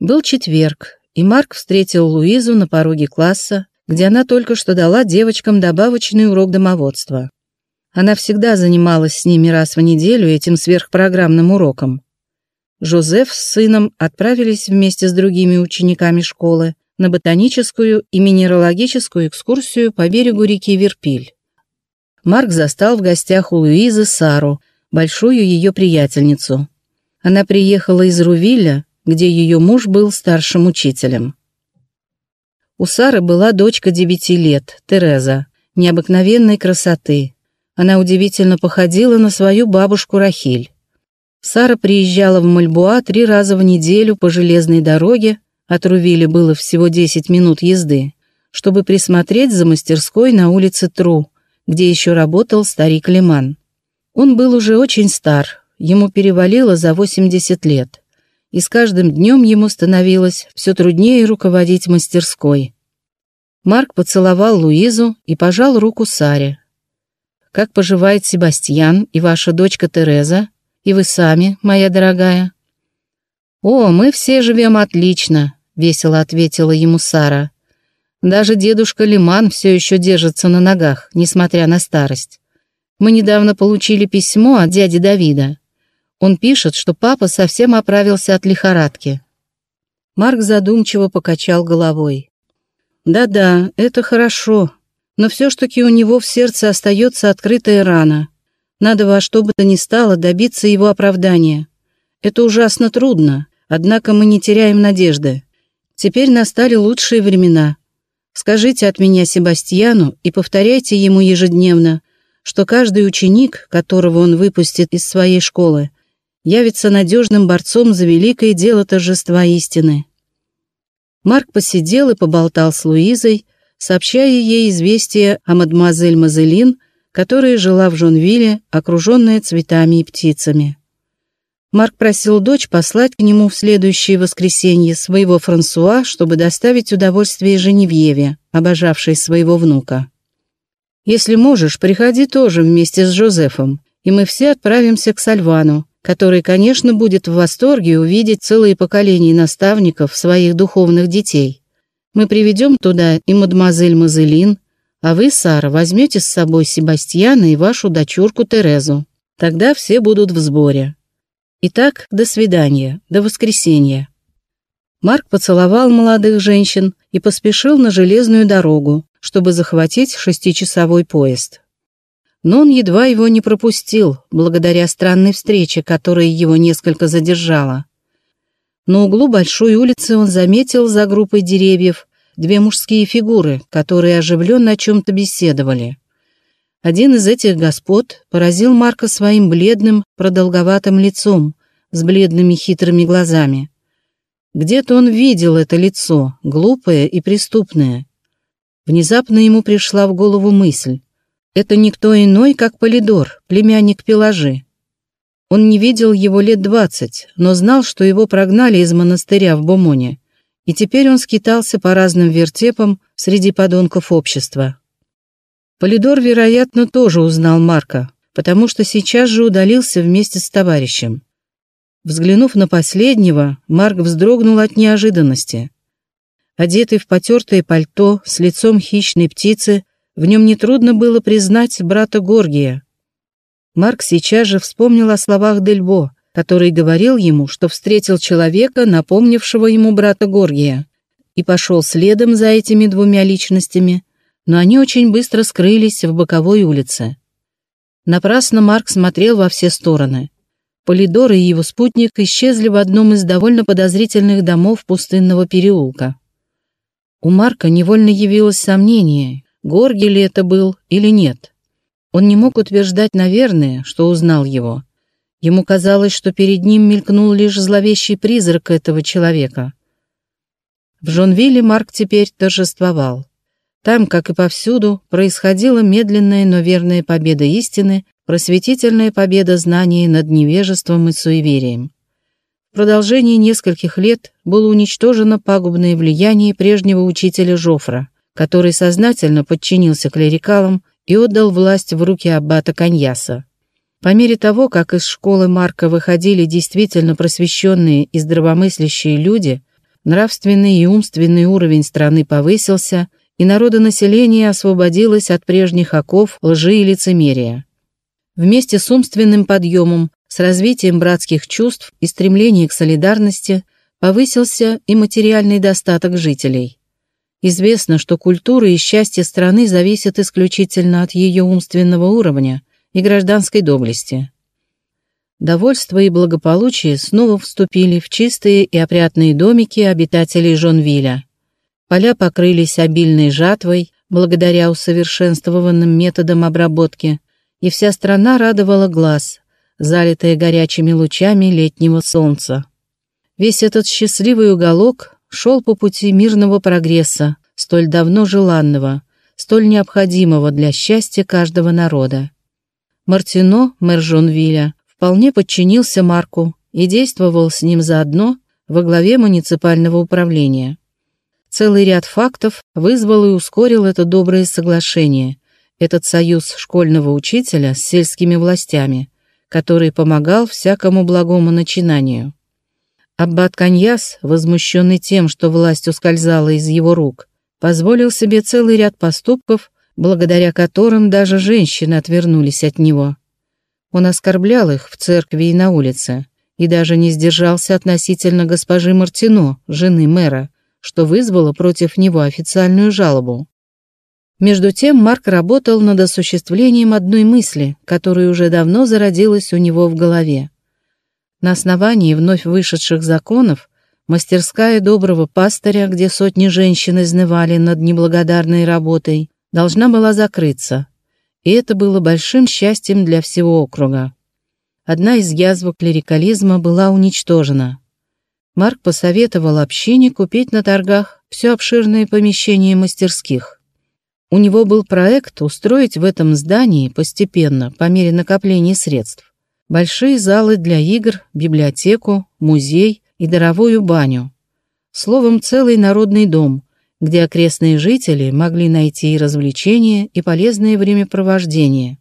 Был четверг, и Марк встретил Луизу на пороге класса, где она только что дала девочкам добавочный урок домоводства. Она всегда занималась с ними раз в неделю этим сверхпрограммным уроком. Жозеф с сыном отправились вместе с другими учениками школы на ботаническую и минералогическую экскурсию по берегу реки Верпиль. Марк застал в гостях у Луизы Сару, большую ее приятельницу. Она приехала из Рувиля, где ее муж был старшим учителем. У Сары была дочка девяти лет, Тереза, необыкновенной красоты. Она удивительно походила на свою бабушку Рахиль. Сара приезжала в Мальбуа три раза в неделю по железной дороге, от Рувиля было всего 10 минут езды, чтобы присмотреть за мастерской на улице Тру, где еще работал старик Лиман. Он был уже очень стар, ему перевалило за 80 лет и с каждым днем ему становилось все труднее руководить мастерской. Марк поцеловал Луизу и пожал руку Саре. «Как поживает Себастьян и ваша дочка Тереза? И вы сами, моя дорогая?» «О, мы все живем отлично», — весело ответила ему Сара. «Даже дедушка Лиман все еще держится на ногах, несмотря на старость. Мы недавно получили письмо от дяди Давида. Он пишет, что папа совсем оправился от лихорадки. Марк задумчиво покачал головой. Да-да, это хорошо, но все ж таки у него в сердце остается открытая рана. Надо во что бы то ни стало добиться его оправдания. Это ужасно трудно, однако мы не теряем надежды. Теперь настали лучшие времена. Скажите от меня Себастьяну и повторяйте ему ежедневно, что каждый ученик, которого он выпустит из своей школы, явится надежным борцом за великое дело торжества истины. Марк посидел и поболтал с Луизой, сообщая ей известие о мадемуазель Мазелин, которая жила в Жонвилле, окруженная цветами и птицами. Марк просил дочь послать к нему в следующее воскресенье своего Франсуа, чтобы доставить удовольствие Женевьеве, обожавшей своего внука. «Если можешь, приходи тоже вместе с Жозефом, и мы все отправимся к Сальвану, который, конечно, будет в восторге увидеть целые поколения наставников своих духовных детей. Мы приведем туда и мадемуазель Мазелин, а вы, Сара, возьмете с собой Себастьяна и вашу дочурку Терезу. Тогда все будут в сборе. Итак, до свидания, до воскресенья. Марк поцеловал молодых женщин и поспешил на железную дорогу, чтобы захватить шестичасовой поезд но он едва его не пропустил, благодаря странной встрече, которая его несколько задержала. На углу большой улицы он заметил за группой деревьев две мужские фигуры, которые оживленно о чем-то беседовали. Один из этих господ поразил Марка своим бледным, продолговатым лицом, с бледными хитрыми глазами. Где-то он видел это лицо, глупое и преступное. Внезапно ему пришла в голову мысль. Это никто иной, как Полидор, племянник Пелажи. Он не видел его лет двадцать, но знал, что его прогнали из монастыря в Бомоне, и теперь он скитался по разным вертепам среди подонков общества. Полидор, вероятно, тоже узнал Марка, потому что сейчас же удалился вместе с товарищем. Взглянув на последнего, Марк вздрогнул от неожиданности. Одетый в потертое пальто, с лицом хищной птицы, в нем нетрудно было признать брата Горгия. Марк сейчас же вспомнил о словах Дельбо, который говорил ему, что встретил человека, напомнившего ему брата Горгия, и пошел следом за этими двумя личностями, но они очень быстро скрылись в боковой улице. Напрасно Марк смотрел во все стороны. Полидор и его спутник исчезли в одном из довольно подозрительных домов пустынного переулка. У Марка невольно явилось сомнение, Горги ли это был или нет. Он не мог утверждать, наверное, что узнал его. Ему казалось, что перед ним мелькнул лишь зловещий призрак этого человека. В Жонвилле Марк теперь торжествовал. Там, как и повсюду, происходила медленная, но верная победа истины, просветительная победа знаний над невежеством и суеверием. В продолжении нескольких лет было уничтожено пагубное влияние прежнего учителя Жофра – который сознательно подчинился клерикалам и отдал власть в руки аббата Каньяса. По мере того, как из школы Марка выходили действительно просвещенные и здравомыслящие люди, нравственный и умственный уровень страны повысился, и народонаселение освободилось от прежних оков лжи и лицемерия. Вместе с умственным подъемом, с развитием братских чувств и стремлением к солидарности повысился и материальный достаток жителей. Известно, что культура и счастье страны зависят исключительно от ее умственного уровня и гражданской доблести. Довольство и благополучие снова вступили в чистые и опрятные домики обитателей Жонвиля. Поля покрылись обильной жатвой, благодаря усовершенствованным методам обработки, и вся страна радовала глаз, залитая горячими лучами летнего солнца. Весь этот счастливый уголок шел по пути мирного прогресса, столь давно желанного, столь необходимого для счастья каждого народа. Мартино, мэр Жонвиля, вполне подчинился Марку и действовал с ним заодно во главе муниципального управления. Целый ряд фактов вызвал и ускорил это доброе соглашение, этот союз школьного учителя с сельскими властями, который помогал всякому благому начинанию. Аббат Каньяс, возмущенный тем, что власть ускользала из его рук, позволил себе целый ряд поступков, благодаря которым даже женщины отвернулись от него. Он оскорблял их в церкви и на улице, и даже не сдержался относительно госпожи Мартино, жены мэра, что вызвало против него официальную жалобу. Между тем Марк работал над осуществлением одной мысли, которая уже давно зародилась у него в голове. На основании вновь вышедших законов мастерская доброго пастыря, где сотни женщин изнывали над неблагодарной работой, должна была закрыться, и это было большим счастьем для всего округа. Одна из язвок клерикализма была уничтожена. Марк посоветовал общине купить на торгах все обширное помещение мастерских. У него был проект устроить в этом здании постепенно, по мере накопления средств, большие залы для игр, библиотеку, музей и даровую баню. Словом, целый народный дом, где окрестные жители могли найти и развлечения, и полезное времяпровождение.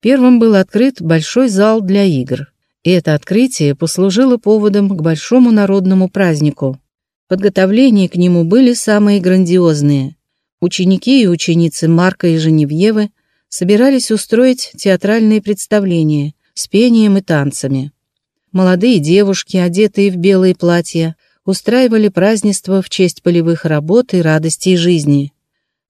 Первым был открыт большой зал для игр, и это открытие послужило поводом к большому народному празднику. Подготовления к нему были самые грандиозные. Ученики и ученицы Марка и Женевьевы собирались устроить театральные представления с пением и танцами. Молодые девушки, одетые в белые платья, устраивали празднества в честь полевых работ и радостей жизни.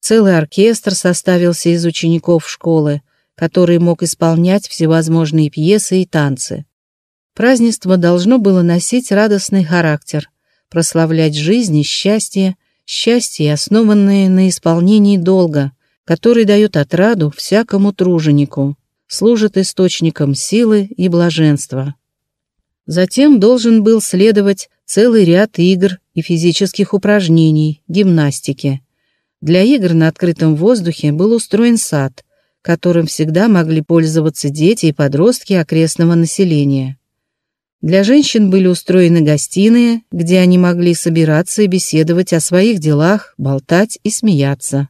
Целый оркестр составился из учеников школы, который мог исполнять всевозможные пьесы и танцы. Празднество должно было носить радостный характер, прославлять жизнь и счастье, счастье, основанное на исполнении долга, который дает отраду всякому труженику, служит источником силы и блаженства. Затем должен был следовать целый ряд игр и физических упражнений, гимнастики. Для игр на открытом воздухе был устроен сад, которым всегда могли пользоваться дети и подростки окрестного населения. Для женщин были устроены гостиные, где они могли собираться и беседовать о своих делах, болтать и смеяться.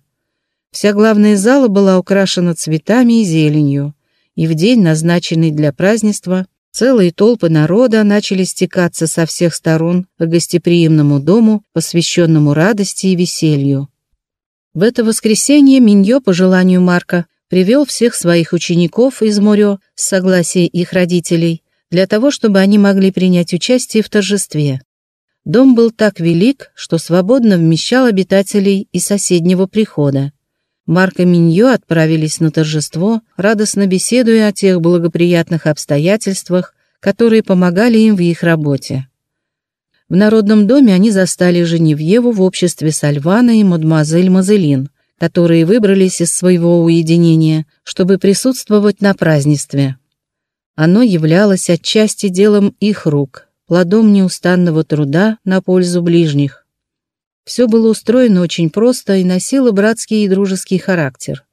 Вся главная зала была украшена цветами и зеленью, и в день, назначенный для празднества, Целые толпы народа начали стекаться со всех сторон к гостеприимному дому, посвященному радости и веселью. В это воскресенье Миньо, по желанию Марка, привел всех своих учеников из Морё с согласия их родителей, для того, чтобы они могли принять участие в торжестве. Дом был так велик, что свободно вмещал обитателей и соседнего прихода. Марк и Миньо отправились на торжество, радостно беседуя о тех благоприятных обстоятельствах, которые помогали им в их работе. В Народном доме они застали Женевьеву в обществе Сальвана и мадемуазель Мазелин, которые выбрались из своего уединения, чтобы присутствовать на празднестве. Оно являлось отчасти делом их рук, плодом неустанного труда на пользу ближних. Все было устроено очень просто и носило братский и дружеский характер.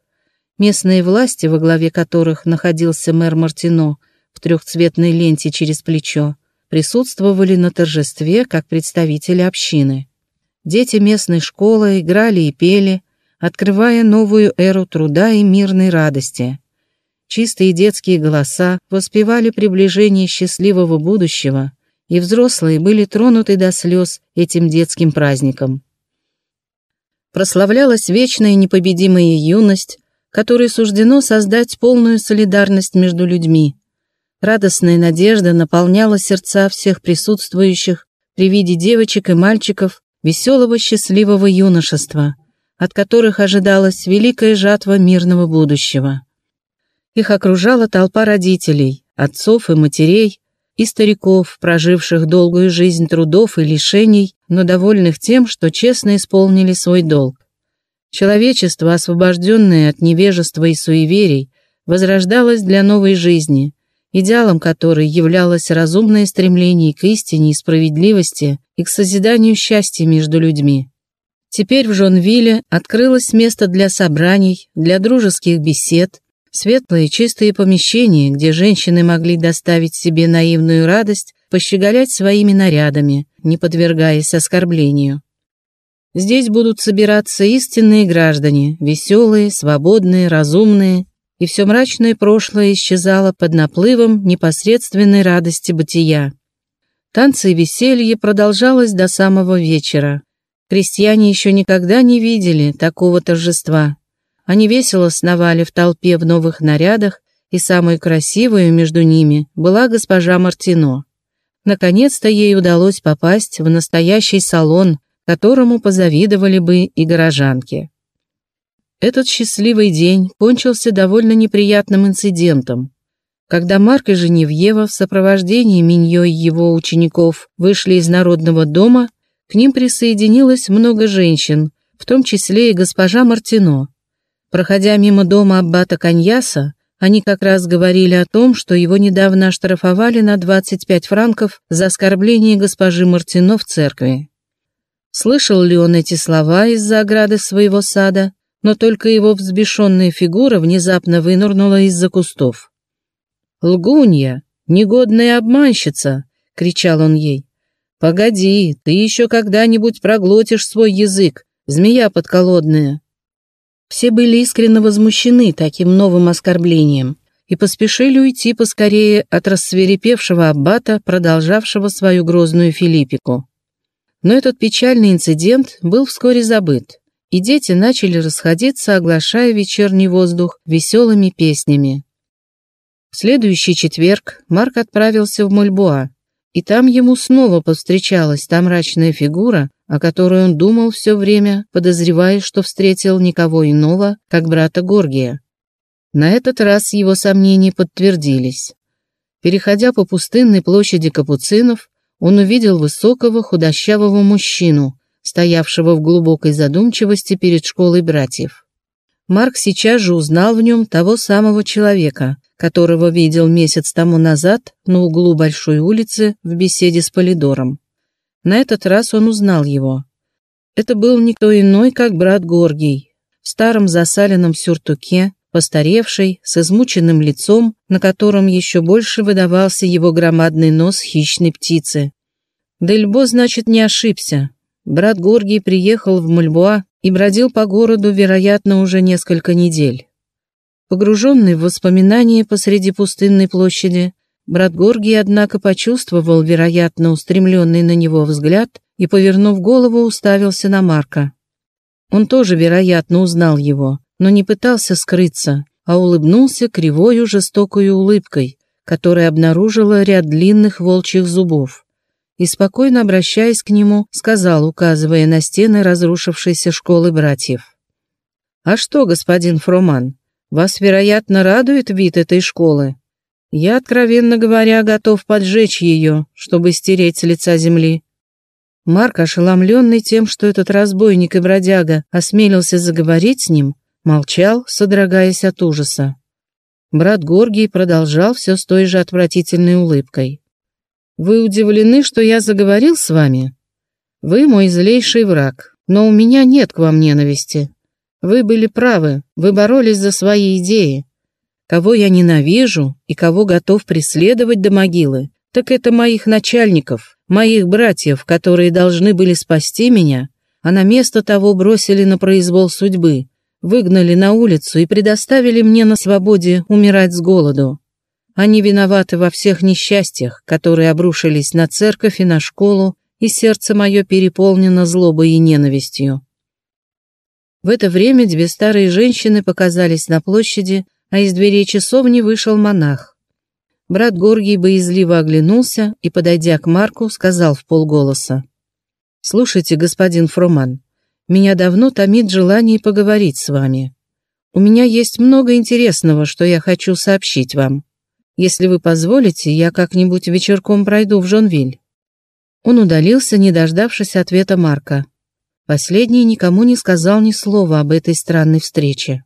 Местные власти, во главе которых находился мэр Мартино в трехцветной ленте через плечо, присутствовали на торжестве как представители общины. Дети местной школы играли и пели, открывая новую эру труда и мирной радости. Чистые детские голоса воспевали приближение счастливого будущего и взрослые были тронуты до слез этим детским праздником. Прославлялась вечная непобедимая юность, которой суждено создать полную солидарность между людьми. Радостная надежда наполняла сердца всех присутствующих при виде девочек и мальчиков веселого счастливого юношества, от которых ожидалась великая жатва мирного будущего. Их окружала толпа родителей, отцов и матерей, и стариков, проживших долгую жизнь трудов и лишений, но довольных тем, что честно исполнили свой долг. Человечество, освобожденное от невежества и суеверий, возрождалось для новой жизни, идеалом которой являлось разумное стремление к истине и справедливости и к созиданию счастья между людьми. Теперь в Жонвилле открылось место для собраний, для дружеских бесед, Светлые, чистые помещения, где женщины могли доставить себе наивную радость, пощеголять своими нарядами, не подвергаясь оскорблению. Здесь будут собираться истинные граждане, веселые, свободные, разумные, и все мрачное прошлое исчезало под наплывом непосредственной радости бытия. Танцы и веселье продолжалось до самого вечера. Крестьяне еще никогда не видели такого торжества, они весело сновали в толпе в новых нарядах, и самой красивой между ними была госпожа Мартино. Наконец-то ей удалось попасть в настоящий салон, которому позавидовали бы и горожанки. Этот счастливый день кончился довольно неприятным инцидентом. Когда Марк и Женевьева в сопровождении Миньо и его учеников вышли из народного дома, к ним присоединилось много женщин, в том числе и госпожа Мартино. Проходя мимо дома аббата Каньяса, они как раз говорили о том, что его недавно оштрафовали на 25 франков за оскорбление госпожи Мартино в церкви. Слышал ли он эти слова из-за ограды своего сада, но только его взбешенная фигура внезапно вынырнула из-за кустов. «Лгунья! Негодная обманщица!» — кричал он ей. «Погоди, ты еще когда-нибудь проглотишь свой язык, змея подколодная!» Все были искренне возмущены таким новым оскорблением и поспешили уйти поскорее от рассверепевшего аббата, продолжавшего свою грозную филиппику. Но этот печальный инцидент был вскоре забыт, и дети начали расходиться, оглашая вечерний воздух веселыми песнями. В следующий четверг Марк отправился в Мульбуа, и там ему снова повстречалась та мрачная фигура, о которой он думал все время, подозревая, что встретил никого иного, как брата Горгия. На этот раз его сомнения подтвердились. Переходя по пустынной площади Капуцинов, он увидел высокого худощавого мужчину, стоявшего в глубокой задумчивости перед школой братьев. Марк сейчас же узнал в нем того самого человека, которого видел месяц тому назад на углу Большой улицы в беседе с Полидором. На этот раз он узнал его. Это был никто иной, как брат Горгий, в старом засаленном сюртуке, постаревший, с измученным лицом, на котором еще больше выдавался его громадный нос хищной птицы. Дельбо, значит, не ошибся. Брат Горгий приехал в Мульбуа и бродил по городу, вероятно, уже несколько недель. Погруженный в воспоминания посреди пустынной площади, Брат Горгий, однако, почувствовал, вероятно, устремленный на него взгляд и, повернув голову, уставился на Марка. Он тоже, вероятно, узнал его, но не пытался скрыться, а улыбнулся кривою жестокой улыбкой, которая обнаружила ряд длинных волчьих зубов. И, спокойно обращаясь к нему, сказал, указывая на стены разрушившейся школы братьев. «А что, господин Фроман, вас, вероятно, радует вид этой школы?» Я, откровенно говоря, готов поджечь ее, чтобы стереть с лица земли. Марк, ошеломленный тем, что этот разбойник и бродяга осмелился заговорить с ним, молчал, содрогаясь от ужаса. Брат Горгий продолжал все с той же отвратительной улыбкой. «Вы удивлены, что я заговорил с вами? Вы мой злейший враг, но у меня нет к вам ненависти. Вы были правы, вы боролись за свои идеи, Кого я ненавижу и кого готов преследовать до могилы, так это моих начальников, моих братьев, которые должны были спасти меня, а на место того бросили на произвол судьбы, выгнали на улицу и предоставили мне на свободе умирать с голоду. Они виноваты во всех несчастьях, которые обрушились на церковь и на школу, и сердце мое переполнено злобой и ненавистью. В это время две старые женщины показались на площади, а из дверей часовни вышел монах. Брат Горгий боязливо оглянулся и, подойдя к Марку, сказал в полголоса. «Слушайте, господин Фроман, меня давно томит желание поговорить с вами. У меня есть много интересного, что я хочу сообщить вам. Если вы позволите, я как-нибудь вечерком пройду в Жонвиль». Он удалился, не дождавшись ответа Марка. Последний никому не сказал ни слова об этой странной встрече.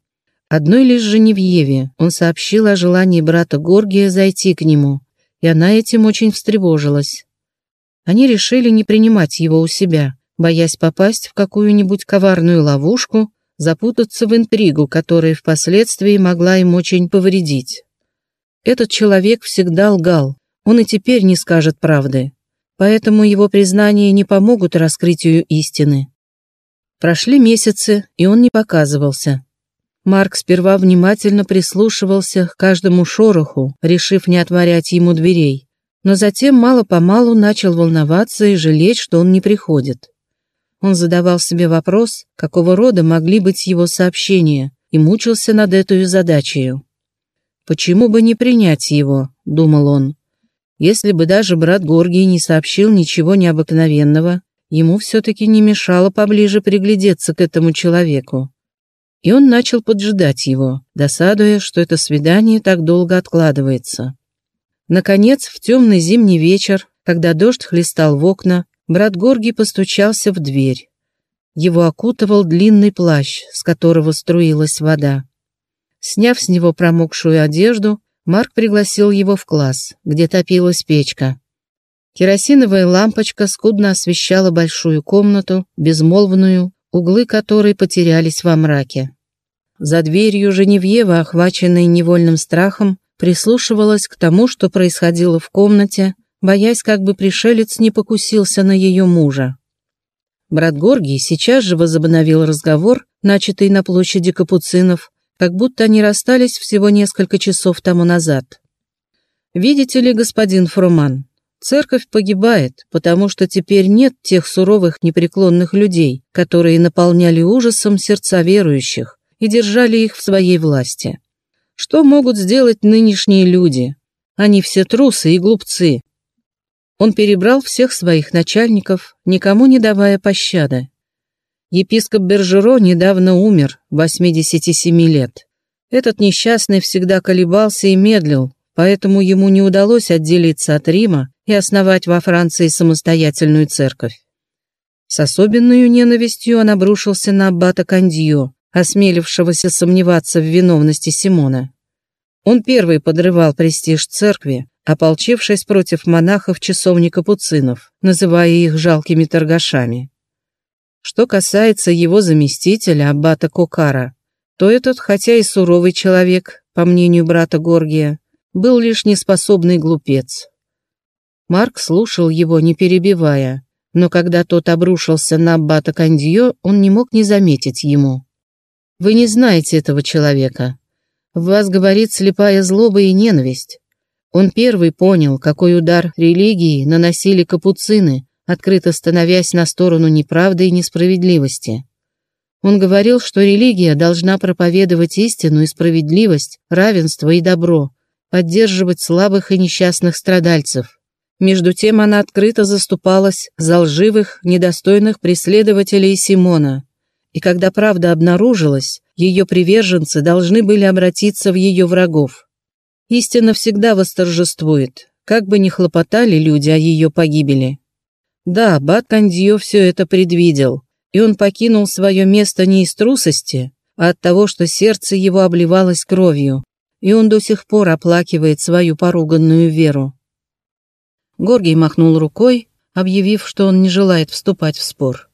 Одной лишь Женевьеве он сообщил о желании брата Горгия зайти к нему, и она этим очень встревожилась. Они решили не принимать его у себя, боясь попасть в какую-нибудь коварную ловушку, запутаться в интригу, которая впоследствии могла им очень повредить. Этот человек всегда лгал, он и теперь не скажет правды, поэтому его признания не помогут раскрытию истины. Прошли месяцы, и он не показывался. Марк сперва внимательно прислушивался к каждому шороху, решив не отворять ему дверей, но затем мало-помалу начал волноваться и жалеть, что он не приходит. Он задавал себе вопрос, какого рода могли быть его сообщения, и мучился над этой задачей. «Почему бы не принять его?» — думал он. «Если бы даже брат Горгий не сообщил ничего необыкновенного, ему все-таки не мешало поближе приглядеться к этому человеку. И он начал поджидать его, досадуя, что это свидание так долго откладывается. Наконец, в темный зимний вечер, когда дождь хлестал в окна, брат Горги постучался в дверь. Его окутывал длинный плащ, с которого струилась вода. Сняв с него промокшую одежду, Марк пригласил его в класс, где топилась печка. Керосиновая лампочка скудно освещала большую комнату, безмолвную, углы которой потерялись во мраке. За дверью Женевьева, охваченная невольным страхом, прислушивалась к тому, что происходило в комнате, боясь, как бы пришелец не покусился на ее мужа. Брат Горгий сейчас же возобновил разговор, начатый на площади Капуцинов, как будто они расстались всего несколько часов тому назад. «Видите ли, господин Фруман, Церковь погибает, потому что теперь нет тех суровых непреклонных людей, которые наполняли ужасом сердца верующих и держали их в своей власти. Что могут сделать нынешние люди? Они все трусы и глупцы. Он перебрал всех своих начальников, никому не давая пощады. Епископ Бержеро недавно умер, 87 лет. Этот несчастный всегда колебался и медлил, поэтому ему не удалось отделиться от Рима и основать во Франции самостоятельную церковь. С особенной ненавистью он обрушился на аббата Кандио, осмелившегося сомневаться в виновности Симона. Он первый подрывал престиж церкви, ополчившись против монахов часовни капуцинов, называя их жалкими торгашами. Что касается его заместителя, аббата Кокара, то этот, хотя и суровый человек, по мнению брата Горгия, был лишь неспособный глупец. Марк слушал его, не перебивая, но когда тот обрушился на Аббата Кандио, он не мог не заметить ему. «Вы не знаете этого человека. В вас говорит слепая злоба и ненависть. Он первый понял, какой удар религии наносили капуцины, открыто становясь на сторону неправды и несправедливости. Он говорил, что религия должна проповедовать истину и справедливость, равенство и добро, поддерживать слабых и несчастных страдальцев, между тем она открыто заступалась за лживых, недостойных преследователей Симона. И когда правда обнаружилась, ее приверженцы должны были обратиться в ее врагов. Истина всегда восторжествует, как бы ни хлопотали люди о ее погибели. Да, Бат Кандио все это предвидел, и он покинул свое место не из трусости, а от того, что сердце его обливалось кровью, и он до сих пор оплакивает свою поруганную веру. Горгий махнул рукой, объявив, что он не желает вступать в спор.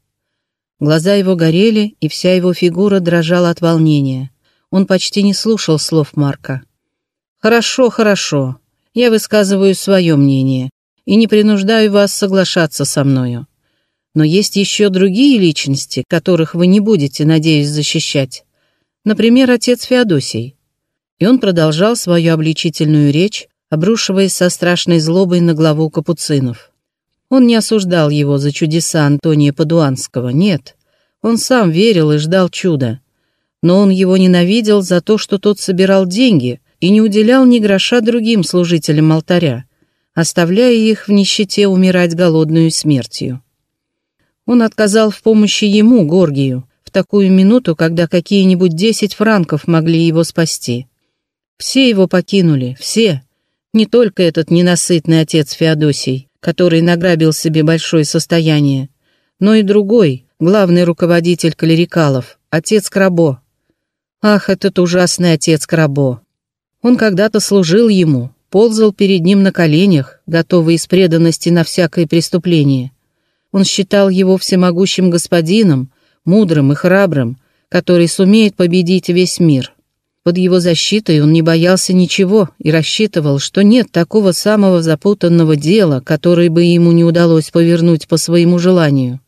Глаза его горели, и вся его фигура дрожала от волнения. Он почти не слушал слов Марка. «Хорошо, хорошо. Я высказываю свое мнение и не принуждаю вас соглашаться со мною. Но есть еще другие личности, которых вы не будете, надеюсь, защищать. Например, отец Феодосий». И он продолжал свою обличительную речь, обрушиваясь со страшной злобой на главу капуцинов. Он не осуждал его за чудеса Антония Падуанского, нет. Он сам верил и ждал чуда. Но он его ненавидел за то, что тот собирал деньги и не уделял ни гроша другим служителям алтаря, оставляя их в нищете умирать голодную смертью. Он отказал в помощи ему, Горгию, в такую минуту, когда какие-нибудь десять франков могли его спасти. Все его покинули, все. Не только этот ненасытный отец Феодосий, который награбил себе большое состояние, но и другой, главный руководитель клерикалов, отец Крабо. Ах, этот ужасный отец Крабо. Он когда-то служил ему, ползал перед ним на коленях, готовый из преданности на всякое преступление. Он считал его всемогущим господином, мудрым и храбрым, который сумеет победить весь мир. Под его защитой он не боялся ничего и рассчитывал, что нет такого самого запутанного дела, которое бы ему не удалось повернуть по своему желанию.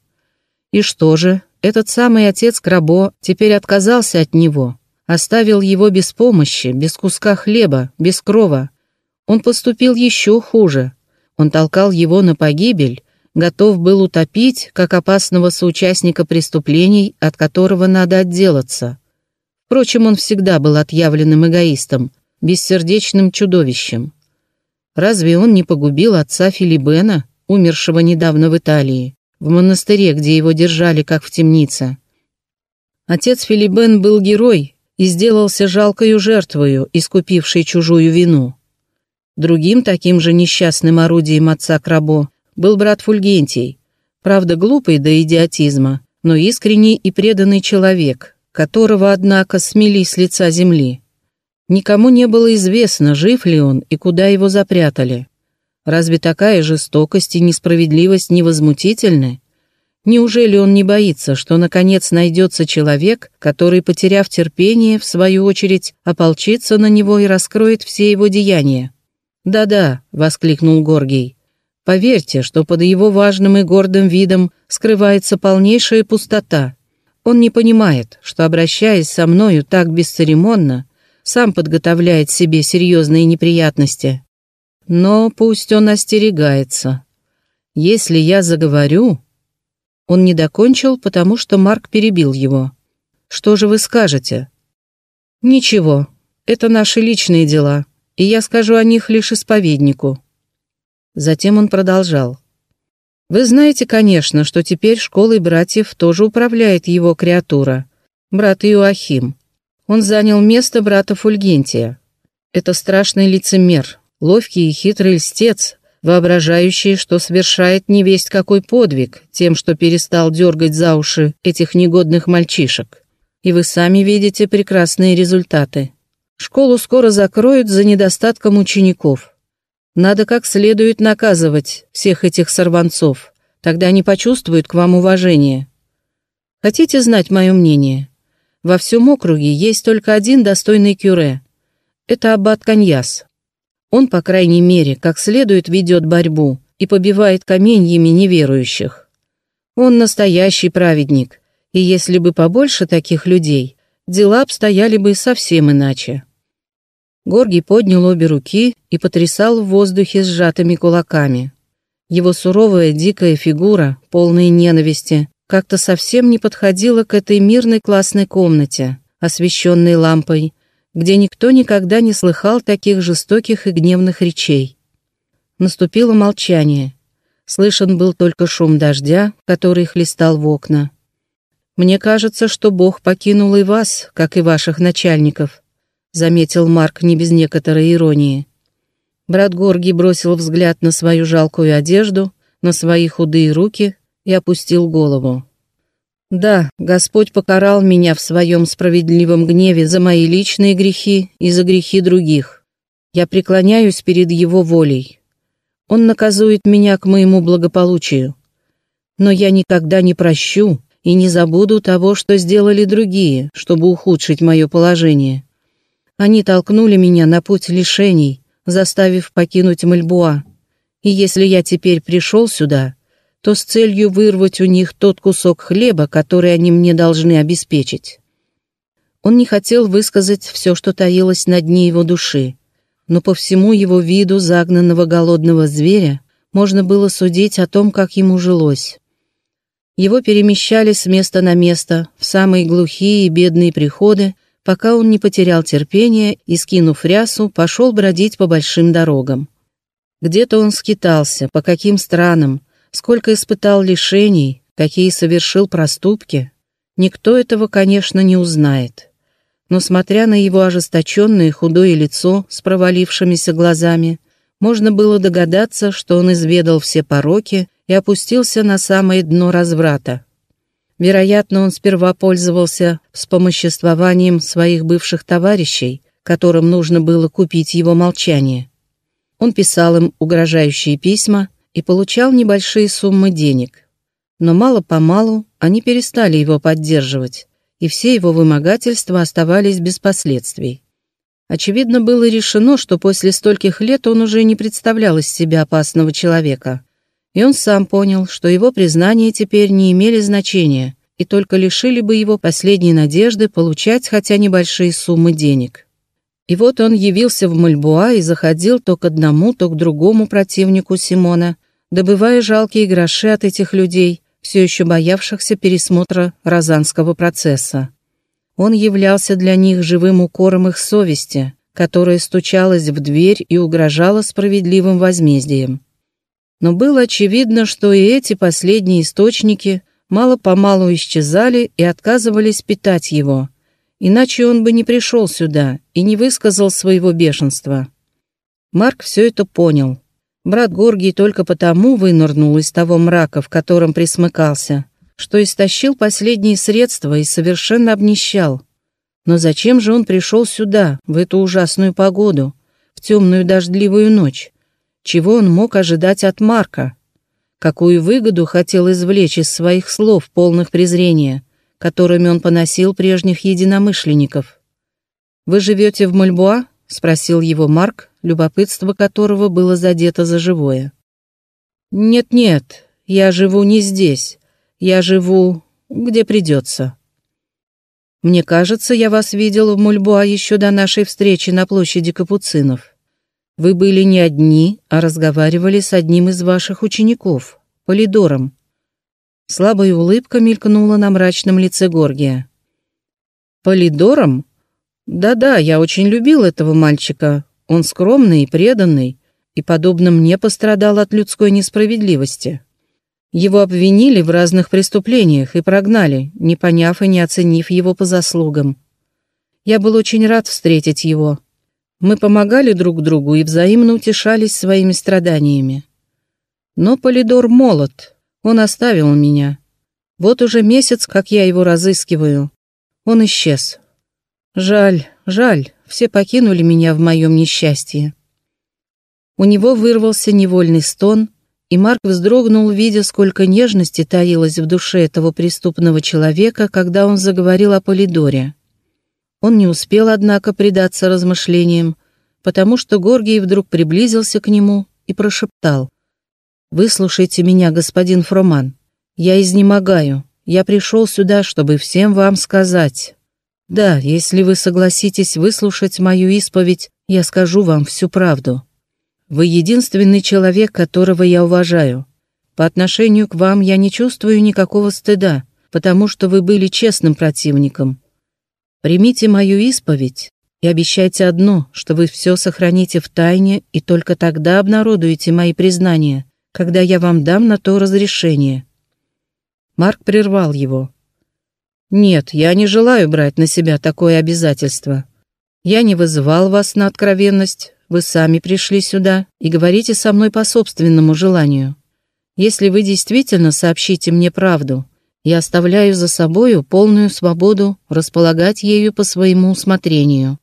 И что же, этот самый отец Крабо теперь отказался от него, оставил его без помощи, без куска хлеба, без крова. Он поступил еще хуже. Он толкал его на погибель, готов был утопить, как опасного соучастника преступлений, от которого надо отделаться. Впрочем, он всегда был отъявленным эгоистом, бессердечным чудовищем. Разве он не погубил отца Филибена, умершего недавно в Италии, в монастыре, где его держали, как в темнице? Отец Филибен был герой и сделался жалкою жертвою, искупившей чужую вину. Другим таким же несчастным орудием отца Крабо был брат Фульгентий, правда глупый до идиотизма, но искренний и преданный человек, которого, однако, смели с лица земли. Никому не было известно, жив ли он и куда его запрятали. Разве такая жестокость и несправедливость невозмутительны? Неужели он не боится, что наконец найдется человек, который, потеряв терпение, в свою очередь, ополчится на него и раскроет все его деяния? «Да-да», — воскликнул Горгий, Поверьте, что под его важным и гордым видом скрывается полнейшая пустота. Он не понимает, что, обращаясь со мною так бесцеремонно, сам подготовляет себе серьезные неприятности. Но пусть он остерегается. Если я заговорю... Он не докончил, потому что Марк перебил его. «Что же вы скажете?» «Ничего, это наши личные дела, и я скажу о них лишь исповеднику. Затем он продолжал. «Вы знаете, конечно, что теперь школой братьев тоже управляет его креатура, брат Иоахим. Он занял место брата Фульгентия. Это страшный лицемер, ловкий и хитрый льстец, воображающий, что совершает невесть какой подвиг тем, что перестал дергать за уши этих негодных мальчишек. И вы сами видите прекрасные результаты. Школу скоро закроют за недостатком учеников. Надо как следует наказывать всех этих сорванцов, тогда они почувствуют к вам уважение. Хотите знать мое мнение? Во всем округе есть только один достойный кюре. Это аббат Каньяс. Он, по крайней мере, как следует ведет борьбу и побивает каменьями неверующих. Он настоящий праведник, и если бы побольше таких людей, дела обстояли бы совсем иначе. Горгий поднял обе руки и потрясал в воздухе сжатыми кулаками. Его суровая дикая фигура, полная ненависти, как-то совсем не подходила к этой мирной классной комнате, освещенной лампой, где никто никогда не слыхал таких жестоких и гневных речей. Наступило молчание. Слышен был только шум дождя, который хлестал в окна. «Мне кажется, что Бог покинул и вас, как и ваших начальников», заметил Марк не без некоторой иронии. Брат Горги бросил взгляд на свою жалкую одежду, на свои худые руки и опустил голову. «Да, Господь покарал меня в своем справедливом гневе за мои личные грехи и за грехи других. Я преклоняюсь перед Его волей. Он наказует меня к моему благополучию. Но я никогда не прощу и не забуду того, что сделали другие, чтобы ухудшить мое положение. Они толкнули меня на путь лишений, заставив покинуть Мальбуа. И если я теперь пришел сюда, то с целью вырвать у них тот кусок хлеба, который они мне должны обеспечить. Он не хотел высказать все, что таилось на дне его души. но по всему его виду загнанного голодного зверя можно было судить о том, как ему жилось. Его перемещали с места на место, в самые глухие и бедные приходы, пока он не потерял терпение и, скинув рясу, пошел бродить по большим дорогам. Где-то он скитался, по каким странам, сколько испытал лишений, какие совершил проступки. Никто этого, конечно, не узнает. Но, смотря на его ожесточенное худое лицо с провалившимися глазами, можно было догадаться, что он изведал все пороки и опустился на самое дно разврата. Вероятно, он сперва пользовался вспомоществованием своих бывших товарищей, которым нужно было купить его молчание. Он писал им угрожающие письма и получал небольшие суммы денег. Но мало-помалу они перестали его поддерживать, и все его вымогательства оставались без последствий. Очевидно, было решено, что после стольких лет он уже не представлял из себя опасного человека, и он сам понял, что его признания теперь не имели значения и только лишили бы его последней надежды получать хотя небольшие суммы денег. И вот он явился в Мальбуа и заходил то к одному, то к другому противнику Симона, добывая жалкие гроши от этих людей, все еще боявшихся пересмотра розанского процесса. Он являлся для них живым укором их совести, которая стучалась в дверь и угрожала справедливым возмездием. Но было очевидно, что и эти последние источники мало-помалу исчезали и отказывались питать его, иначе он бы не пришел сюда и не высказал своего бешенства. Марк все это понял. Брат Горгий только потому вынырнул из того мрака, в котором присмыкался, что истощил последние средства и совершенно обнищал. Но зачем же он пришел сюда, в эту ужасную погоду, в темную дождливую ночь? Чего он мог ожидать от Марка? Какую выгоду хотел извлечь из своих слов, полных презрения, которыми он поносил прежних единомышленников? «Вы живете в Мальбуа?» — спросил его Марк, любопытство которого было задето за живое. «Нет-нет, я живу не здесь. Я живу, где придется». «Мне кажется, я вас видел в Мульбуа еще до нашей встречи на площади Капуцинов». Вы были не одни, а разговаривали с одним из ваших учеников, Полидором. Слабая улыбка мелькнула на мрачном лице Горгия. Полидором? Да-да, я очень любил этого мальчика. Он скромный и преданный, и, подобно мне, пострадал от людской несправедливости. Его обвинили в разных преступлениях и прогнали, не поняв и не оценив его по заслугам. Я был очень рад встретить его, мы помогали друг другу и взаимно утешались своими страданиями. Но Полидор молод, он оставил меня. Вот уже месяц, как я его разыскиваю. Он исчез. Жаль, жаль, все покинули меня в моем несчастье. У него вырвался невольный стон, и Марк вздрогнул, видя, сколько нежности таилось в душе этого преступного человека, когда он заговорил о Полидоре. Он не успел, однако, предаться размышлениям, потому что Горгий вдруг приблизился к нему и прошептал. «Выслушайте меня, господин Фроман. Я изнемогаю. Я пришел сюда, чтобы всем вам сказать. Да, если вы согласитесь выслушать мою исповедь, я скажу вам всю правду. Вы единственный человек, которого я уважаю. По отношению к вам я не чувствую никакого стыда, потому что вы были честным противником. Примите мою исповедь и обещайте одно, что вы все сохраните в тайне и только тогда обнародуете мои признания, когда я вам дам на то разрешение». Марк прервал его. «Нет, я не желаю брать на себя такое обязательство. Я не вызывал вас на откровенность, вы сами пришли сюда и говорите со мной по собственному желанию. Если вы действительно сообщите мне правду, я оставляю за собою полную свободу располагать ею по своему усмотрению.